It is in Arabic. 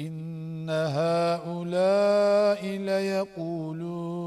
إن هؤلاء ليقولون